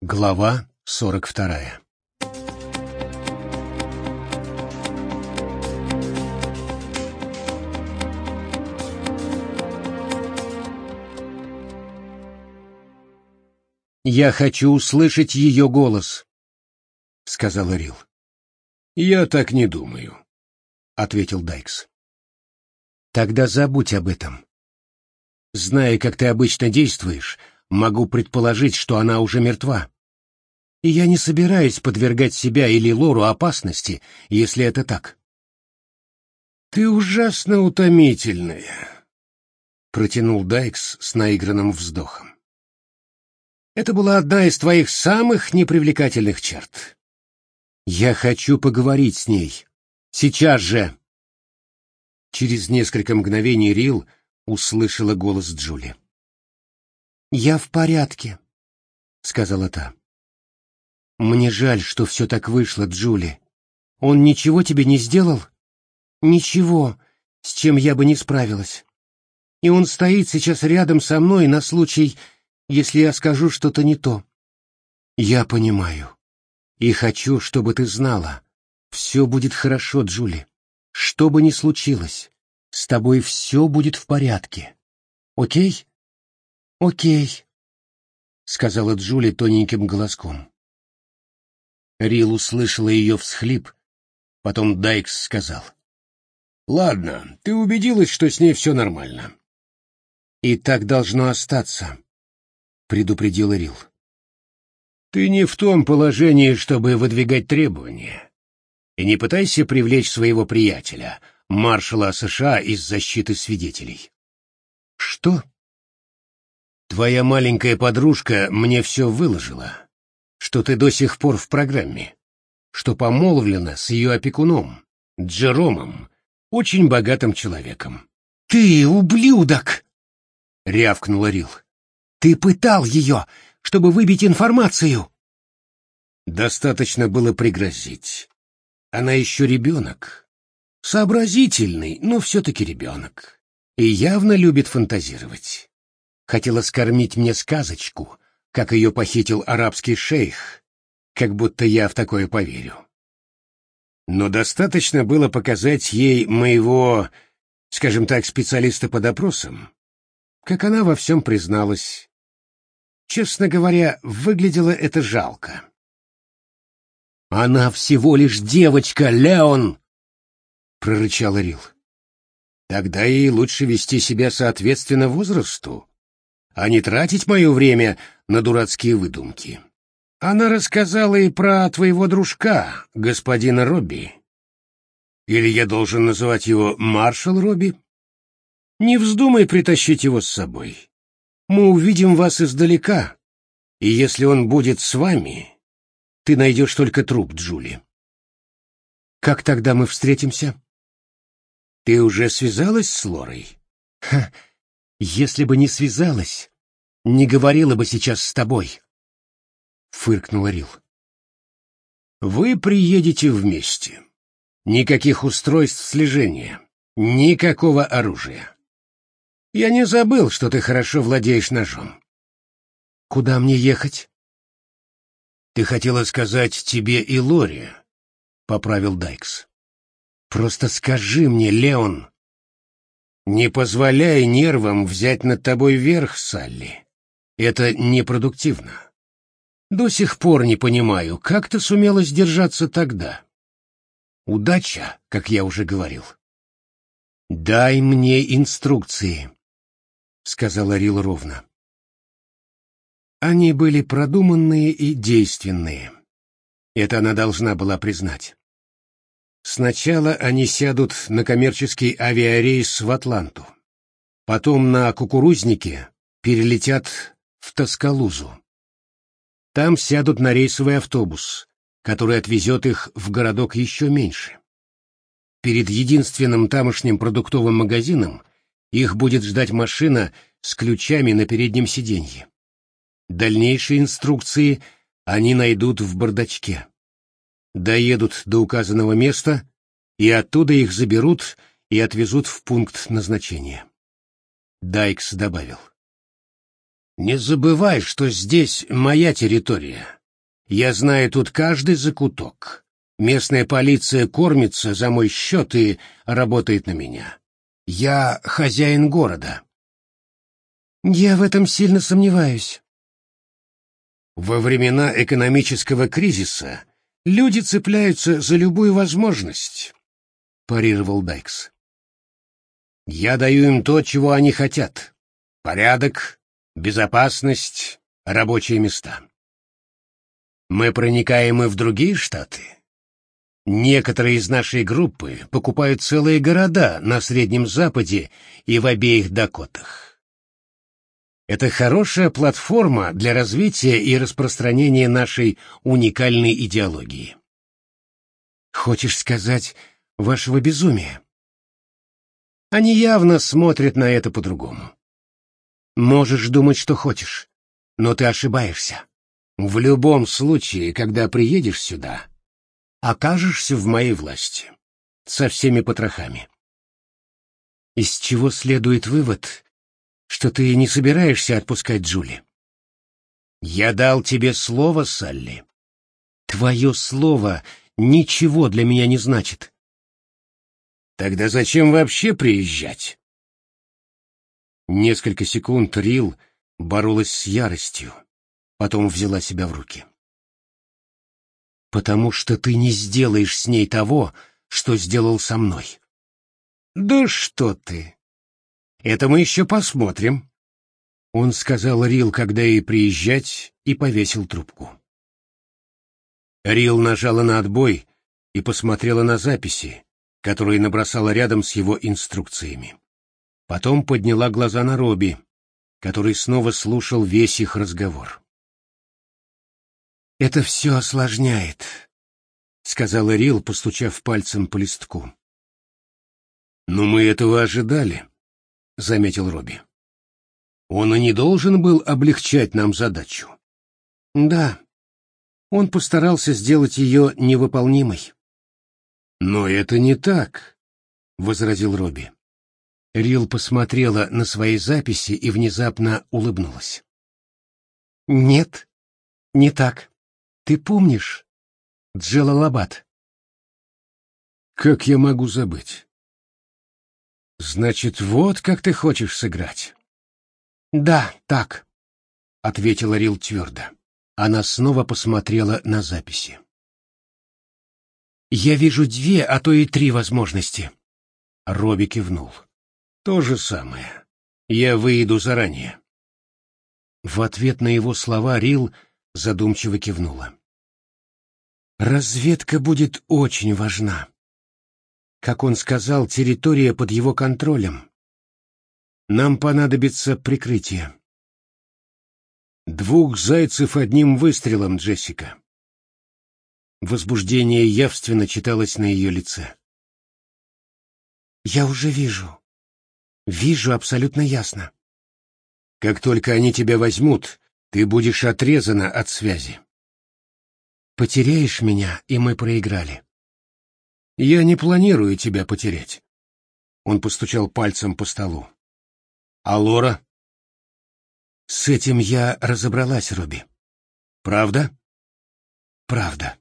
Глава сорок вторая «Я хочу услышать ее голос», — сказал Рил. «Я так не думаю», — ответил Дайкс. «Тогда забудь об этом. Зная, как ты обычно действуешь, могу предположить, что она уже мертва. И я не собираюсь подвергать себя или Лору опасности, если это так». «Ты ужасно утомительная», — протянул Дайкс с наигранным вздохом. Это была одна из твоих самых непривлекательных черт. Я хочу поговорить с ней. Сейчас же. Через несколько мгновений Рил услышала голос Джули. «Я в порядке», — сказала та. «Мне жаль, что все так вышло, Джули. Он ничего тебе не сделал?» «Ничего, с чем я бы не справилась. И он стоит сейчас рядом со мной на случай, если я скажу что-то не то. Я понимаю. И хочу, чтобы ты знала. Все будет хорошо, Джули. Что бы ни случилось, с тобой все будет в порядке. Окей? Окей, сказала Джули тоненьким голоском. Рил услышала ее всхлип, потом Дайкс сказал. «Ладно, ты убедилась, что с ней все нормально». «И так должно остаться», предупредил Рил. Ты не в том положении, чтобы выдвигать требования. И не пытайся привлечь своего приятеля, маршала США из защиты свидетелей. Что? Твоя маленькая подружка мне все выложила, что ты до сих пор в программе, что помолвлена с ее опекуном, Джеромом, очень богатым человеком. «Ты ублюдок!» — рявкнула Рил. Ты пытал ее, чтобы выбить информацию. Достаточно было пригрозить. Она еще ребенок. Сообразительный, но все-таки ребенок. И явно любит фантазировать. Хотела скормить мне сказочку, как ее похитил арабский шейх, как будто я в такое поверю. Но достаточно было показать ей моего, скажем так, специалиста по допросам, как она во всем призналась, Честно говоря, выглядело это жалко. «Она всего лишь девочка, Леон!» — прорычал Рил. «Тогда ей лучше вести себя соответственно возрасту, а не тратить мое время на дурацкие выдумки. Она рассказала и про твоего дружка, господина Робби. Или я должен называть его маршал Робби? Не вздумай притащить его с собой. Мы увидим вас издалека, и если он будет с вами, ты найдешь только труп Джули. Как тогда мы встретимся? Ты уже связалась с Лорой? Ха, если бы не связалась, не говорила бы сейчас с тобой. Фыркнула Рил. Вы приедете вместе. Никаких устройств слежения, никакого оружия. Я не забыл, что ты хорошо владеешь ножом. Куда мне ехать? Ты хотела сказать тебе и Лори, поправил Дайкс. Просто скажи мне, Леон. Не позволяй нервам взять над тобой верх, Салли. Это непродуктивно. До сих пор не понимаю, как ты сумела сдержаться тогда. Удача, как я уже говорил. Дай мне инструкции, сказала Рил ровно. Они были продуманные и действенные. Это она должна была признать. Сначала они сядут на коммерческий авиарейс в Атланту. Потом на кукурузнике перелетят в Тоскалузу. Там сядут на рейсовый автобус, который отвезет их в городок еще меньше. Перед единственным тамошним продуктовым магазином их будет ждать машина с ключами на переднем сиденье. Дальнейшие инструкции они найдут в бардачке. Доедут до указанного места, и оттуда их заберут и отвезут в пункт назначения. Дайкс добавил. Не забывай, что здесь моя территория. Я знаю тут каждый закуток. Местная полиция кормится за мой счет и работает на меня. Я хозяин города. Я в этом сильно сомневаюсь. Во времена экономического кризиса люди цепляются за любую возможность, парировал Дайкс. Я даю им то, чего они хотят. Порядок, безопасность, рабочие места. Мы проникаем и в другие штаты. Некоторые из нашей группы покупают целые города на Среднем Западе и в обеих Дакотах. Это хорошая платформа для развития и распространения нашей уникальной идеологии. Хочешь сказать, вашего безумия? Они явно смотрят на это по-другому. Можешь думать, что хочешь, но ты ошибаешься. В любом случае, когда приедешь сюда, окажешься в моей власти. Со всеми потрохами. Из чего следует вывод, что ты не собираешься отпускать Джули? Я дал тебе слово, Салли. Твое слово ничего для меня не значит. Тогда зачем вообще приезжать? Несколько секунд Рил боролась с яростью, потом взяла себя в руки потому что ты не сделаешь с ней того, что сделал со мной. Да что ты! Это мы еще посмотрим. Он сказал Рил, когда ей приезжать, и повесил трубку. Рил нажала на отбой и посмотрела на записи, которые набросала рядом с его инструкциями. Потом подняла глаза на Робби, который снова слушал весь их разговор. «Это все осложняет», — сказал Рил, постучав пальцем по листку. «Но мы этого ожидали», — заметил Робби. «Он и не должен был облегчать нам задачу». «Да, он постарался сделать ее невыполнимой». «Но это не так», — возразил Робби. Рил посмотрела на свои записи и внезапно улыбнулась. «Нет, не так. Ты помнишь Джалалабад? Как я могу забыть? Значит, вот как ты хочешь сыграть. Да, так, ответила Рил твердо. Она снова посмотрела на записи. Я вижу две, а то и три возможности. Робби кивнул. То же самое. Я выйду заранее. В ответ на его слова Рил задумчиво кивнула. Разведка будет очень важна. Как он сказал, территория под его контролем. Нам понадобится прикрытие. Двух зайцев одним выстрелом, Джессика. Возбуждение явственно читалось на ее лице. Я уже вижу. Вижу абсолютно ясно. Как только они тебя возьмут, ты будешь отрезана от связи. Потеряешь меня, и мы проиграли. Я не планирую тебя потерять. Он постучал пальцем по столу. А Лора? С этим я разобралась, Робби. Правда? Правда.